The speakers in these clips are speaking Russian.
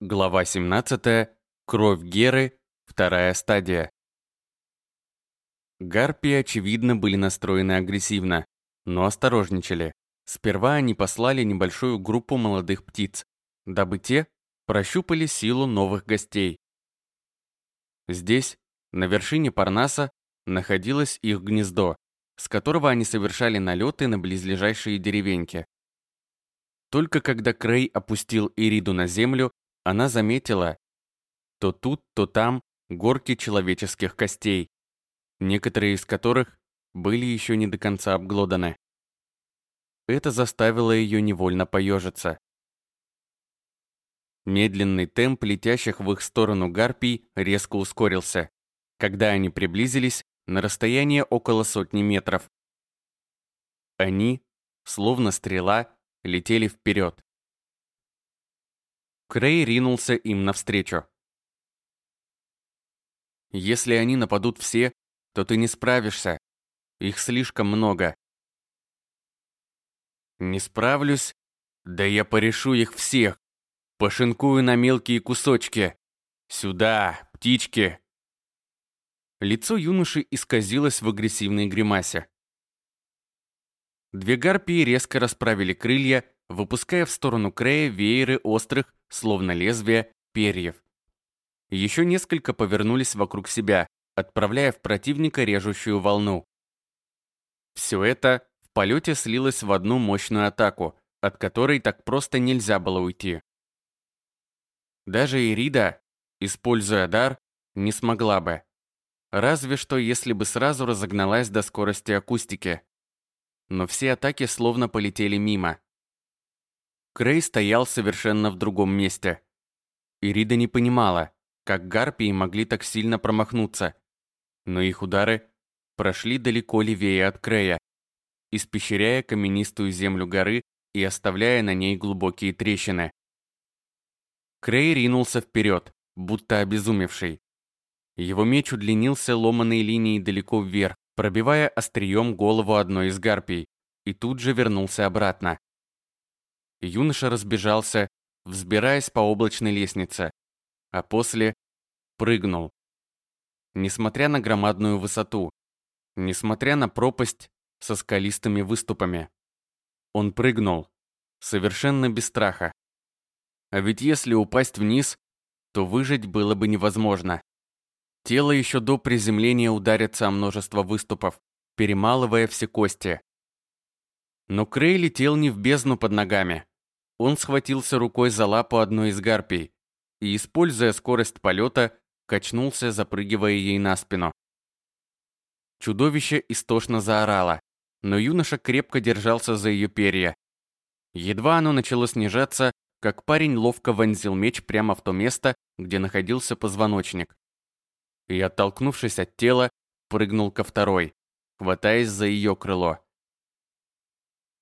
Глава 17. Кровь Геры. Вторая стадия. Гарпии, очевидно, были настроены агрессивно, но осторожничали. Сперва они послали небольшую группу молодых птиц, дабы те прощупали силу новых гостей. Здесь, на вершине Парнаса, находилось их гнездо, с которого они совершали налеты на близлежащие деревеньки. Только когда Крей опустил Ириду на землю, она заметила то тут, то там горки человеческих костей, некоторые из которых были еще не до конца обглоданы. Это заставило ее невольно поежиться. Медленный темп летящих в их сторону гарпий резко ускорился, когда они приблизились на расстояние около сотни метров. Они, словно стрела, летели вперед. Крей ринулся им навстречу. «Если они нападут все, то ты не справишься. Их слишком много». «Не справлюсь? Да я порешу их всех. Пошинкую на мелкие кусочки. Сюда, птички!» Лицо юноши исказилось в агрессивной гримасе. Две гарпии резко расправили крылья, выпуская в сторону Крея вееры острых, словно лезвия, перьев. Еще несколько повернулись вокруг себя, отправляя в противника режущую волну. Все это в полете слилось в одну мощную атаку, от которой так просто нельзя было уйти. Даже Ирида, используя дар, не смогла бы. Разве что если бы сразу разогналась до скорости акустики. Но все атаки словно полетели мимо. Крей стоял совершенно в другом месте. Ирида не понимала, как гарпии могли так сильно промахнуться. Но их удары прошли далеко левее от Крея, испещряя каменистую землю горы и оставляя на ней глубокие трещины. Крей ринулся вперед, будто обезумевший. Его меч удлинился ломаной линией далеко вверх, пробивая острием голову одной из гарпий, и тут же вернулся обратно. Юноша разбежался, взбираясь по облачной лестнице, а после прыгнул. Несмотря на громадную высоту, несмотря на пропасть со скалистыми выступами, он прыгнул, совершенно без страха. А ведь если упасть вниз, то выжить было бы невозможно. Тело еще до приземления ударится о множество выступов, перемалывая все кости. Но Крей летел не в бездну под ногами. Он схватился рукой за лапу одной из гарпий и, используя скорость полета, качнулся, запрыгивая ей на спину. Чудовище истошно заорало, но юноша крепко держался за ее перья. Едва оно начало снижаться, как парень ловко вонзил меч прямо в то место, где находился позвоночник. И, оттолкнувшись от тела, прыгнул ко второй, хватаясь за ее крыло.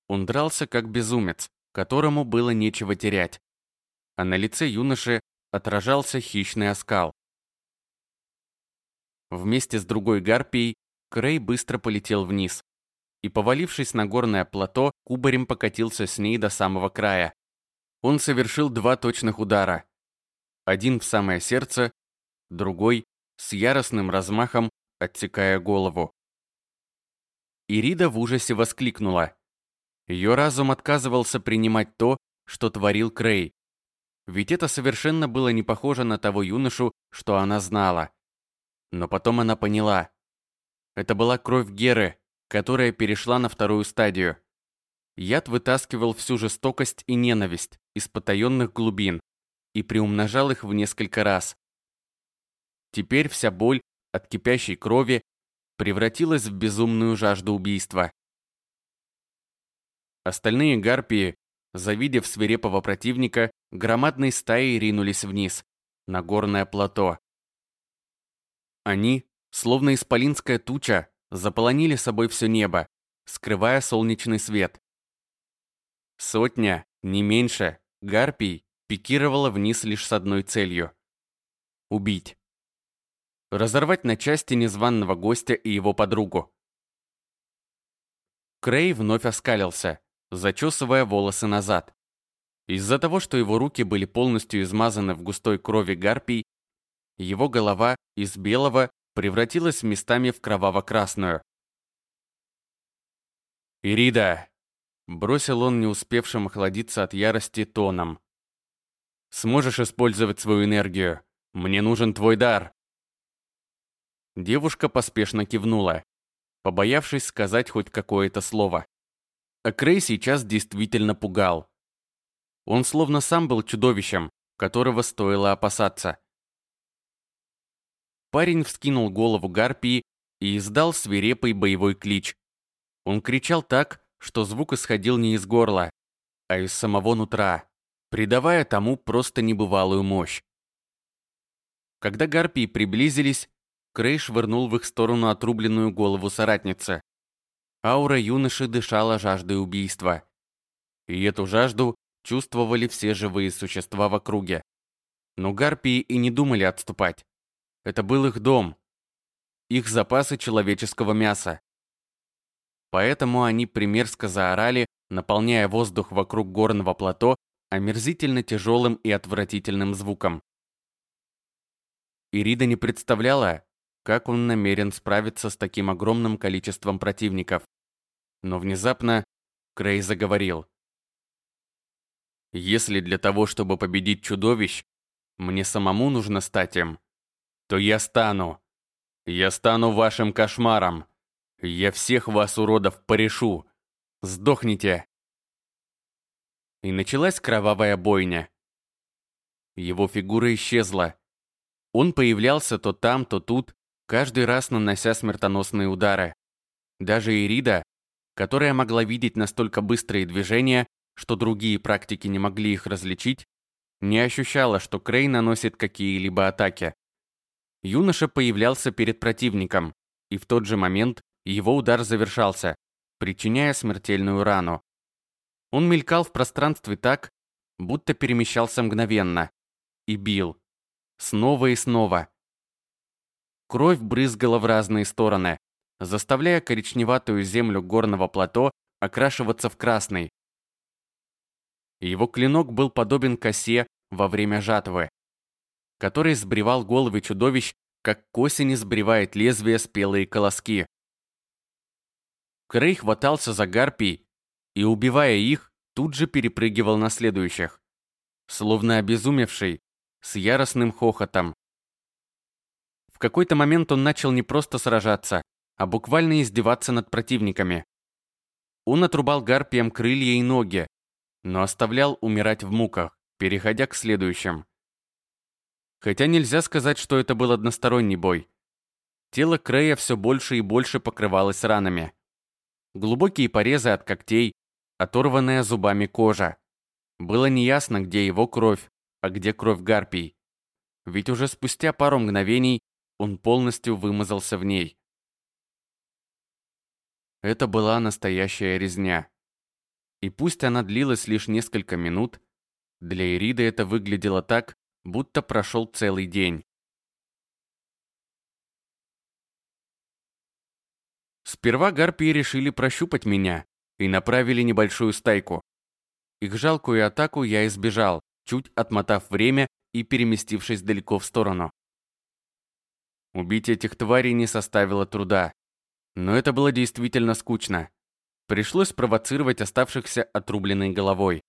Он дрался как безумец, которому было нечего терять. А на лице юноши отражался хищный оскал. Вместе с другой гарпией Крей быстро полетел вниз и, повалившись на горное плато, кубарем покатился с ней до самого края. Он совершил два точных удара. Один в самое сердце, другой с яростным размахом, отсекая голову. Ирида в ужасе воскликнула. Ее разум отказывался принимать то, что творил Крей. Ведь это совершенно было не похоже на того юношу, что она знала. Но потом она поняла. Это была кровь Геры, которая перешла на вторую стадию. Яд вытаскивал всю жестокость и ненависть из потаенных глубин и приумножал их в несколько раз. Теперь вся боль от кипящей крови превратилась в безумную жажду убийства. Остальные гарпии, завидев свирепого противника, громадной стаей ринулись вниз, на горное плато. Они, словно исполинская туча, заполонили собой все небо, скрывая солнечный свет. Сотня, не меньше, гарпий пикировала вниз лишь с одной целью — убить. Разорвать на части незваного гостя и его подругу. Крей вновь оскалился, зачесывая волосы назад. Из-за того, что его руки были полностью измазаны в густой крови гарпий, его голова из белого превратилась местами в кроваво-красную. «Ирида!» — бросил он, не успевшим охладиться от ярости, тоном. «Сможешь использовать свою энергию? Мне нужен твой дар!» Девушка поспешно кивнула, побоявшись сказать хоть какое-то слово. А Крей сейчас действительно пугал. Он словно сам был чудовищем, которого стоило опасаться. Парень вскинул голову гарпии и издал свирепый боевой клич. Он кричал так, что звук исходил не из горла, а из самого нутра, придавая тому просто небывалую мощь. Когда гарпии приблизились, Крей швырнул в их сторону отрубленную голову соратницы. Аура юноши дышала жаждой убийства. И эту жажду чувствовали все живые существа в округе. Но гарпии и не думали отступать. Это был их дом, их запасы человеческого мяса. Поэтому они примерзко заорали, наполняя воздух вокруг горного плато омерзительно тяжелым и отвратительным звуком. Ирида не представляла, как он намерен справиться с таким огромным количеством противников. Но внезапно Крей заговорил. «Если для того, чтобы победить чудовищ, мне самому нужно стать им, то я стану. Я стану вашим кошмаром. Я всех вас, уродов, порешу. Сдохните. И началась кровавая бойня. Его фигура исчезла. Он появлялся то там, то тут, каждый раз нанося смертоносные удары. Даже Ирида, которая могла видеть настолько быстрые движения, что другие практики не могли их различить, не ощущала, что Крей наносит какие-либо атаки. Юноша появлялся перед противником, и в тот же момент его удар завершался, причиняя смертельную рану. Он мелькал в пространстве так, будто перемещался мгновенно, и бил. Снова и снова. Кровь брызгала в разные стороны, заставляя коричневатую землю горного плато окрашиваться в красный. Его клинок был подобен косе во время жатвы который сбривал головы чудовищ, как к осени сбривает лезвие спелые колоски. Крей хватался за гарпий и, убивая их, тут же перепрыгивал на следующих, словно обезумевший, с яростным хохотом. В какой-то момент он начал не просто сражаться, а буквально издеваться над противниками. Он отрубал гарпиям крылья и ноги, но оставлял умирать в муках, переходя к следующим. Хотя нельзя сказать, что это был односторонний бой. Тело Крея все больше и больше покрывалось ранами. Глубокие порезы от когтей, оторванная зубами кожа. Было неясно, где его кровь, а где кровь гарпий. Ведь уже спустя пару мгновений он полностью вымазался в ней. Это была настоящая резня. И пусть она длилась лишь несколько минут, для Ириды это выглядело так, будто прошел целый день. Сперва гарпии решили прощупать меня и направили небольшую стайку. Их жалкую атаку я избежал, чуть отмотав время и переместившись далеко в сторону. Убить этих тварей не составило труда. Но это было действительно скучно. Пришлось провоцировать оставшихся отрубленной головой.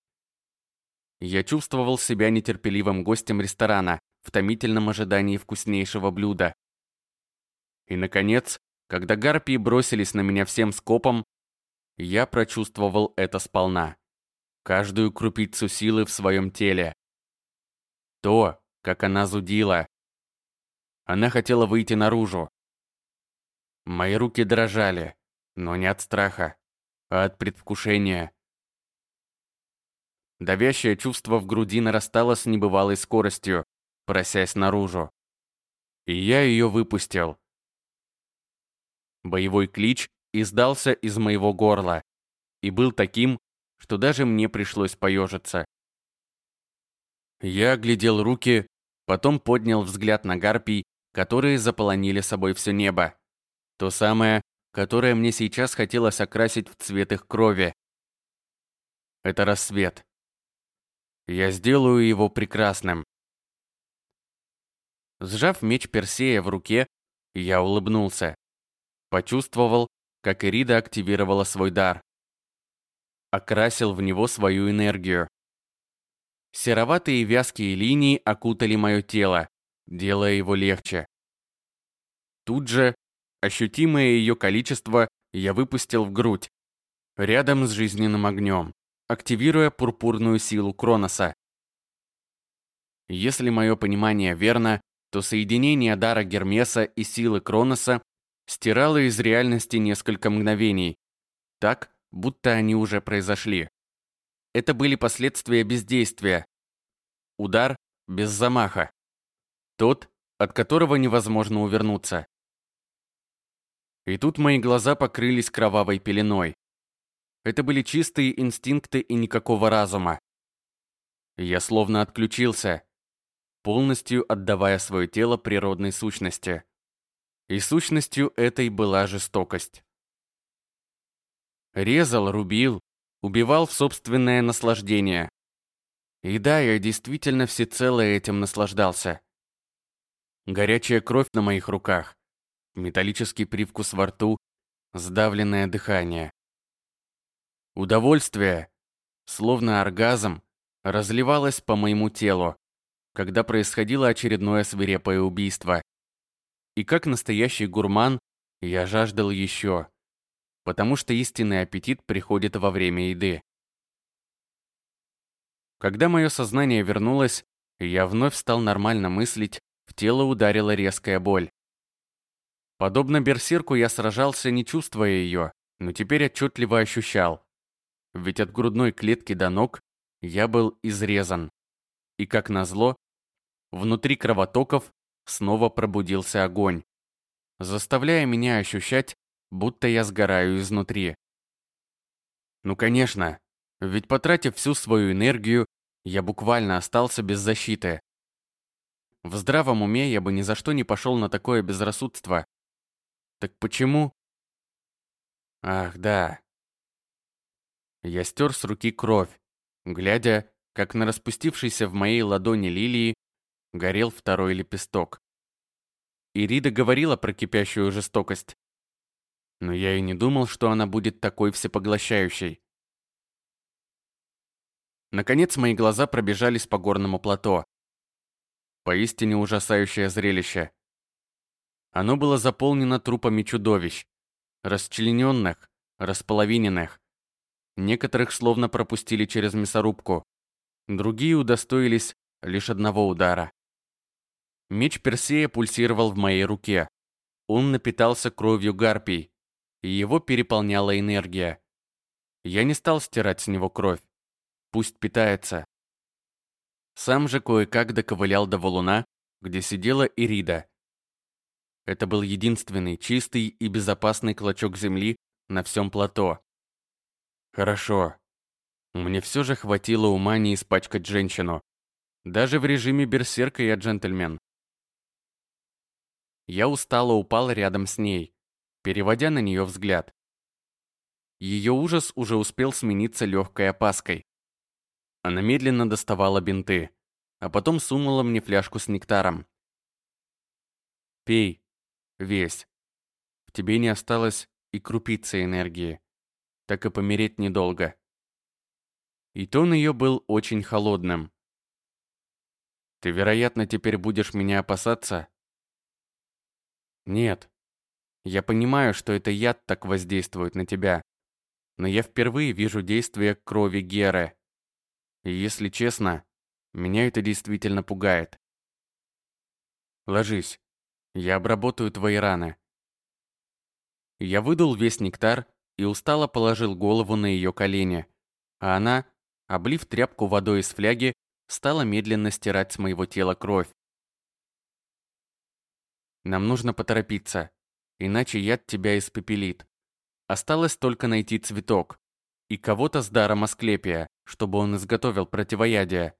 Я чувствовал себя нетерпеливым гостем ресторана в томительном ожидании вкуснейшего блюда. И, наконец, когда гарпии бросились на меня всем скопом, я прочувствовал это сполна. Каждую крупицу силы в своем теле. То, как она зудила. Она хотела выйти наружу. Мои руки дрожали, но не от страха, а от предвкушения. Давящее чувство в груди нарастало с небывалой скоростью, просясь наружу. И я ее выпустил. Боевой клич издался из моего горла и был таким, что даже мне пришлось поежиться. Я оглядел руки, потом поднял взгляд на гарпий, которые заполонили собой все небо. То самое, которое мне сейчас хотелось окрасить в цвет их крови. Это рассвет. Я сделаю его прекрасным. Сжав меч Персея в руке, я улыбнулся. Почувствовал, как Ирида активировала свой дар. Окрасил в него свою энергию. Сероватые вязкие линии окутали мое тело, делая его легче. Тут же, ощутимое ее количество, я выпустил в грудь, рядом с жизненным огнем, активируя пурпурную силу Кроноса. Если мое понимание верно, то соединение дара Гермеса и силы Кроноса стирало из реальности несколько мгновений, так, будто они уже произошли. Это были последствия бездействия. Удар без замаха. Тот, от которого невозможно увернуться. И тут мои глаза покрылись кровавой пеленой. Это были чистые инстинкты и никакого разума. Я словно отключился, полностью отдавая свое тело природной сущности. И сущностью этой была жестокость. Резал, рубил, убивал в собственное наслаждение. И да, я действительно всецело этим наслаждался. Горячая кровь на моих руках, металлический привкус во рту, сдавленное дыхание. Удовольствие, словно оргазм, разливалось по моему телу, когда происходило очередное свирепое убийство. И как настоящий гурман, я жаждал еще, потому что истинный аппетит приходит во время еды. Когда мое сознание вернулось, я вновь стал нормально мыслить, в тело ударила резкая боль. Подобно берсерку я сражался, не чувствуя ее, но теперь отчетливо ощущал. Ведь от грудной клетки до ног я был изрезан. И как назло, внутри кровотоков снова пробудился огонь, заставляя меня ощущать, будто я сгораю изнутри. Ну конечно, ведь потратив всю свою энергию, я буквально остался без защиты. В здравом уме я бы ни за что не пошел на такое безрассудство. Так почему? Ах, да. Я стер с руки кровь, глядя, как на распустившейся в моей ладони лилии горел второй лепесток. Ирида говорила про кипящую жестокость. Но я и не думал, что она будет такой всепоглощающей. Наконец мои глаза пробежались по горному плато. Поистине ужасающее зрелище. Оно было заполнено трупами чудовищ, расчлененных, располовиненных. Некоторых словно пропустили через мясорубку, другие удостоились лишь одного удара. Меч Персея пульсировал в моей руке. Он напитался кровью гарпий, и его переполняла энергия. Я не стал стирать с него кровь. Пусть питается. Сам же кое-как доковылял до валуна, где сидела Ирида. Это был единственный чистый и безопасный клочок земли на всем плато. Хорошо. Мне все же хватило ума не испачкать женщину. Даже в режиме берсерка я джентльмен. Я устало упал рядом с ней, переводя на нее взгляд. Ее ужас уже успел смениться легкой опаской. Она медленно доставала бинты, а потом сунула мне фляжку с нектаром. «Пей. Весь. В тебе не осталось и крупицы энергии. Так и помереть недолго». И тон ее был очень холодным. «Ты, вероятно, теперь будешь меня опасаться?» «Нет. Я понимаю, что это яд так воздействует на тебя. Но я впервые вижу действие крови Геры. И если честно, меня это действительно пугает. Ложись. Я обработаю твои раны. Я выдул весь нектар и устало положил голову на ее колени, а она, облив тряпку водой из фляги, стала медленно стирать с моего тела кровь. Нам нужно поторопиться, иначе яд тебя испепелит. Осталось только найти цветок и кого-то с даром Асклепия, чтобы он изготовил противоядие.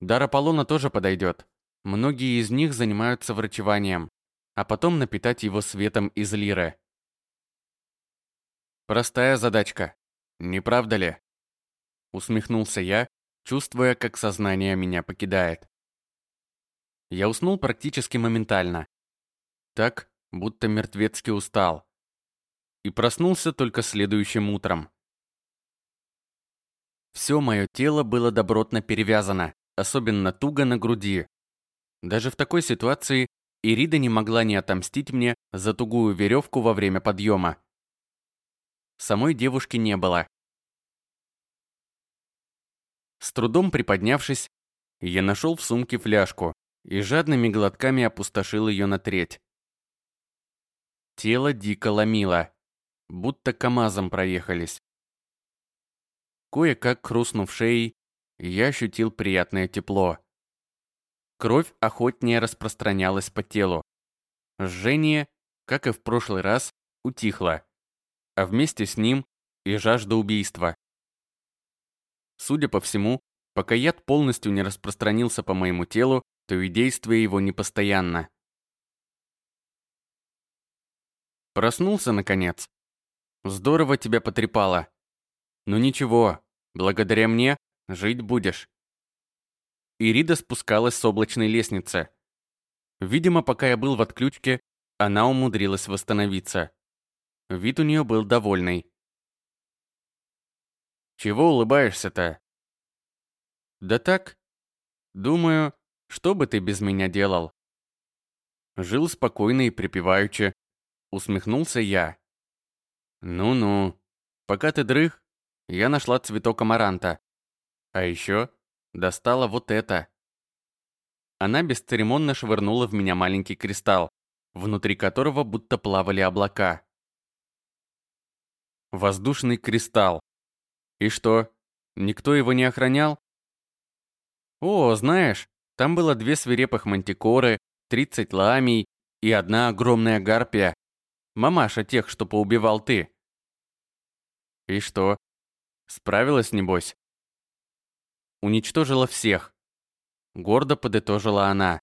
Дар Аполлона тоже подойдет. Многие из них занимаются врачеванием, а потом напитать его светом из лиры. Простая задачка, не правда ли? Усмехнулся я, чувствуя, как сознание меня покидает. Я уснул практически моментально. Так, будто мертвецки устал. И проснулся только следующим утром. Все мое тело было добротно перевязано, особенно туго на груди. Даже в такой ситуации Ирида не могла не отомстить мне за тугую веревку во время подъема. Самой девушки не было. С трудом приподнявшись, я нашел в сумке фляжку и жадными глотками опустошил ее на треть. Тело дико ломило, будто КамАЗом проехались. Кое-как хрустнув шеей, я ощутил приятное тепло. Кровь охотнее распространялась по телу. Жжение, как и в прошлый раз, утихло, а вместе с ним и жажда убийства. Судя по всему, пока яд полностью не распространился по моему телу, то и действие его непостоянно. Проснулся, наконец. Здорово тебя потрепало. Ну ничего, благодаря мне жить будешь. Ирида спускалась с облачной лестницы. Видимо, пока я был в отключке, она умудрилась восстановиться. Вид у нее был довольный. «Чего улыбаешься-то?» «Да так. Думаю, что бы ты без меня делал?» Жил спокойно и припеваючи. Усмехнулся я. «Ну-ну. Пока ты дрых, я нашла цветок амаранта. А еще достала вот это. Она бесцеремонно швырнула в меня маленький кристалл, внутри которого будто плавали облака. Воздушный кристалл. И что, никто его не охранял? О, знаешь, там было две свирепых мантикоры, 30 ламий и одна огромная гарпия. Мамаша тех, что поубивал ты. И что? Справилась, небось? уничтожила всех. Гордо подытожила она.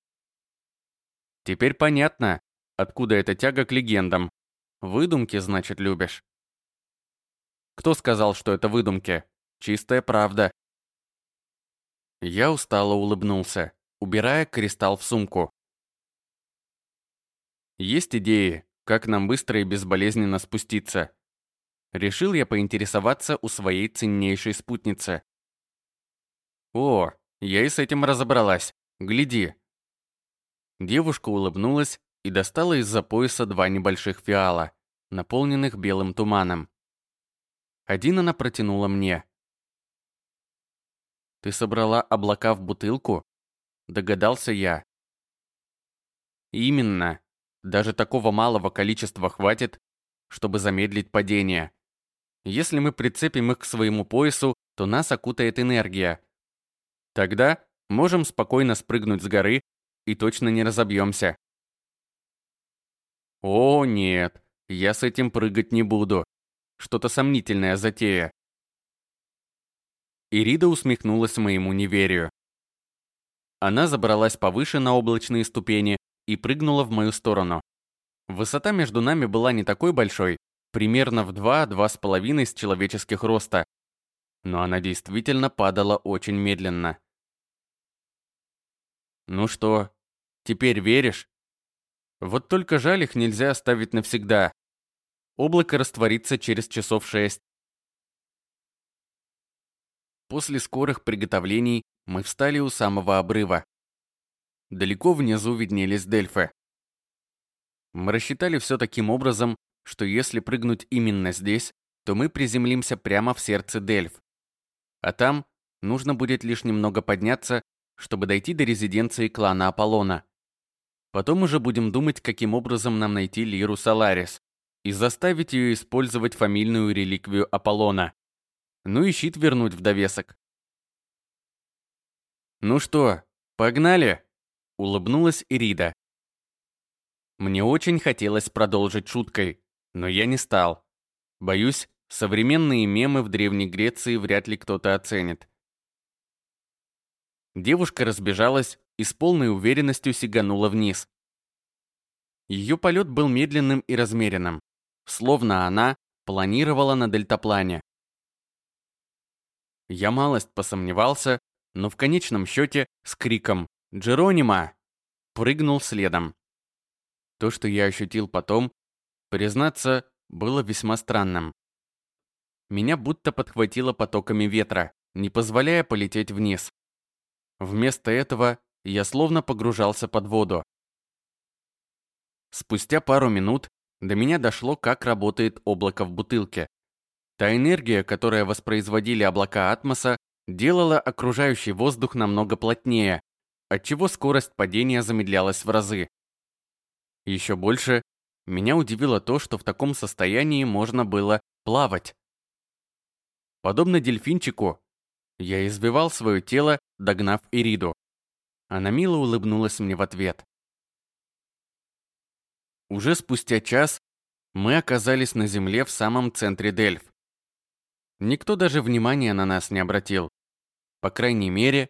Теперь понятно, откуда эта тяга к легендам. Выдумки, значит, любишь. Кто сказал, что это выдумки? Чистая правда. Я устало улыбнулся, убирая кристалл в сумку. Есть идеи, как нам быстро и безболезненно спуститься. Решил я поинтересоваться у своей ценнейшей спутницы. «О, я и с этим разобралась. Гляди». Девушка улыбнулась и достала из-за пояса два небольших фиала, наполненных белым туманом. Один она протянула мне. «Ты собрала облака в бутылку?» Догадался я. «Именно. Даже такого малого количества хватит, чтобы замедлить падение. Если мы прицепим их к своему поясу, то нас окутает энергия, Тогда можем спокойно спрыгнуть с горы и точно не разобьемся. О, нет, я с этим прыгать не буду. Что-то сомнительная затея. Ирида усмехнулась моему неверию. Она забралась повыше на облачные ступени и прыгнула в мою сторону. Высота между нами была не такой большой, примерно в 2-2,5 с человеческих роста, но она действительно падала очень медленно. «Ну что, теперь веришь?» Вот только жаль их нельзя оставить навсегда. Облако растворится через часов шесть. После скорых приготовлений мы встали у самого обрыва. Далеко внизу виднелись дельфы. Мы рассчитали все таким образом, что если прыгнуть именно здесь, то мы приземлимся прямо в сердце Дельф. А там нужно будет лишь немного подняться, чтобы дойти до резиденции клана Аполлона. Потом уже будем думать, каким образом нам найти Лиру Саларис и заставить ее использовать фамильную реликвию Аполлона. Ну и щит вернуть в довесок. «Ну что, погнали?» — улыбнулась Ирида. Мне очень хотелось продолжить шуткой, но я не стал. Боюсь, современные мемы в Древней Греции вряд ли кто-то оценит. Девушка разбежалась и с полной уверенностью сиганула вниз. Ее полет был медленным и размеренным, словно она планировала на дельтаплане. Я малость посомневался, но в конечном счете с криком «Джеронима!» прыгнул следом. То, что я ощутил потом, признаться, было весьма странным. Меня будто подхватило потоками ветра, не позволяя полететь вниз. Вместо этого я словно погружался под воду. Спустя пару минут до меня дошло, как работает облако в бутылке. Та энергия, которая воспроизводили облака атмоса, делала окружающий воздух намного плотнее, отчего скорость падения замедлялась в разы. Еще больше меня удивило то, что в таком состоянии можно было плавать. Подобно дельфинчику, я избивал свое тело, догнав Ириду. Она мило улыбнулась мне в ответ. Уже спустя час мы оказались на земле в самом центре Дельф. Никто даже внимания на нас не обратил. По крайней мере,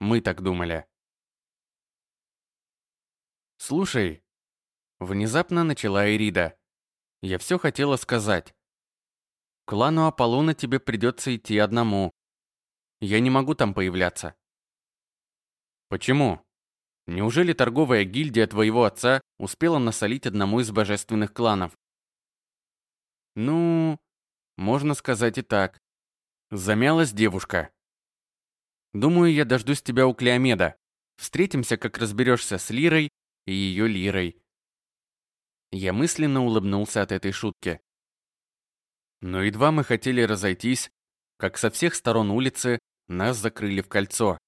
мы так думали. «Слушай», — внезапно начала Ирида. «Я все хотела сказать. Клану Аполлона тебе придется идти одному. Я не могу там появляться». «Почему? Неужели торговая гильдия твоего отца успела насолить одному из божественных кланов?» «Ну, можно сказать и так». Замялась девушка. Думаю, я дождусь тебя у Клеомеда. Встретимся, как разберешься с Лирой и ее Лирой. Я мысленно улыбнулся от этой шутки. Но едва мы хотели разойтись, как со всех сторон улицы нас закрыли в кольцо.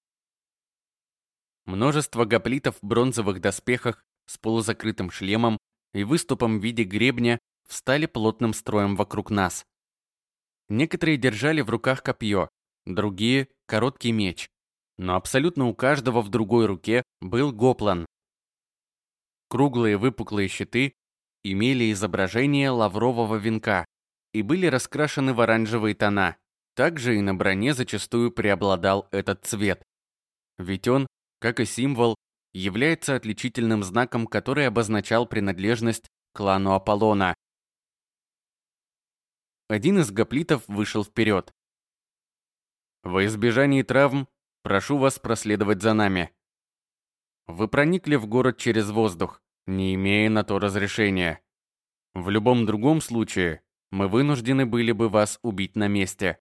Множество гоплитов в бронзовых доспехах с полузакрытым шлемом и выступом в виде гребня встали плотным строем вокруг нас. Некоторые держали в руках копье, другие — короткий меч. Но абсолютно у каждого в другой руке был гоплан. Круглые выпуклые щиты имели изображение лаврового венка и были раскрашены в оранжевые тона. Также и на броне зачастую преобладал этот цвет. Ведь он, как и символ, является отличительным знаком, который обозначал принадлежность клану Аполлона. Один из гоплитов вышел вперед. Во избежание травм прошу вас проследовать за нами. Вы проникли в город через воздух, не имея на то разрешения. В любом другом случае мы вынуждены были бы вас убить на месте.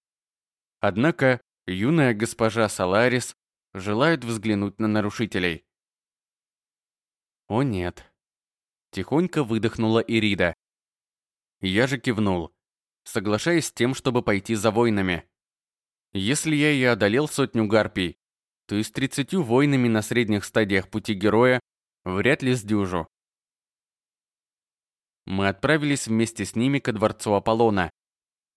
Однако юная госпожа Саларис желает взглянуть на нарушителей. О нет. Тихонько выдохнула Ирида. Я же кивнул, соглашаясь с тем, чтобы пойти за воинами. Если я и одолел сотню гарпий, то и с тридцатью войнами на средних стадиях пути героя вряд ли сдюжу. Мы отправились вместе с ними ко дворцу Аполлона.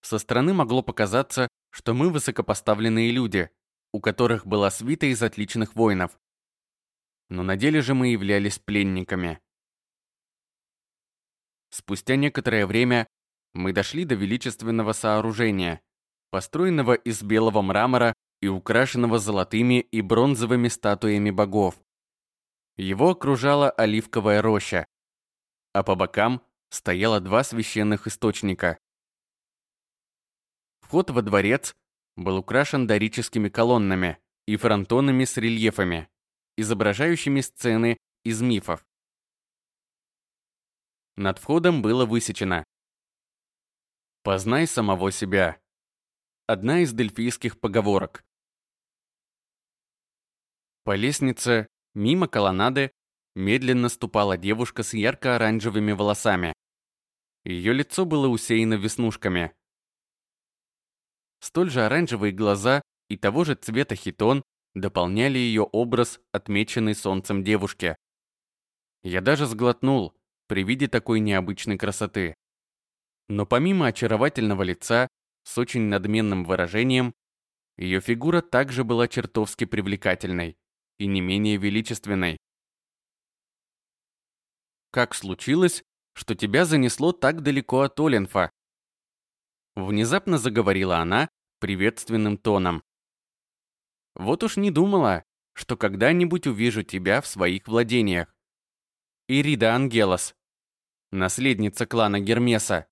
Со стороны могло показаться, что мы высокопоставленные люди, у которых была свита из отличных воинов. Но на деле же мы являлись пленниками. Спустя некоторое время мы дошли до величественного сооружения, построенного из белого мрамора и украшенного золотыми и бронзовыми статуями богов. Его окружала оливковая роща, а по бокам стояло два священных источника. Вход во дворец был украшен дорическими колоннами и фронтонами с рельефами, изображающими сцены из мифов. Над входом было высечено «Познай самого себя». Одна из дельфийских поговорок. По лестнице, мимо колоннады, медленно ступала девушка с ярко-оранжевыми волосами. Ее лицо было усеяно веснушками. Столь же оранжевые глаза и того же цвета хитон дополняли ее образ, отмеченный солнцем девушки. Я даже сглотнул при виде такой необычной красоты. Но помимо очаровательного лица с очень надменным выражением, ее фигура также была чертовски привлекательной и не менее величественной. «Как случилось, что тебя занесло так далеко от Оленфа?» Внезапно заговорила она приветственным тоном. «Вот уж не думала, что когда-нибудь увижу тебя в своих владениях. Ирида Ангелос, наследница клана Гермеса.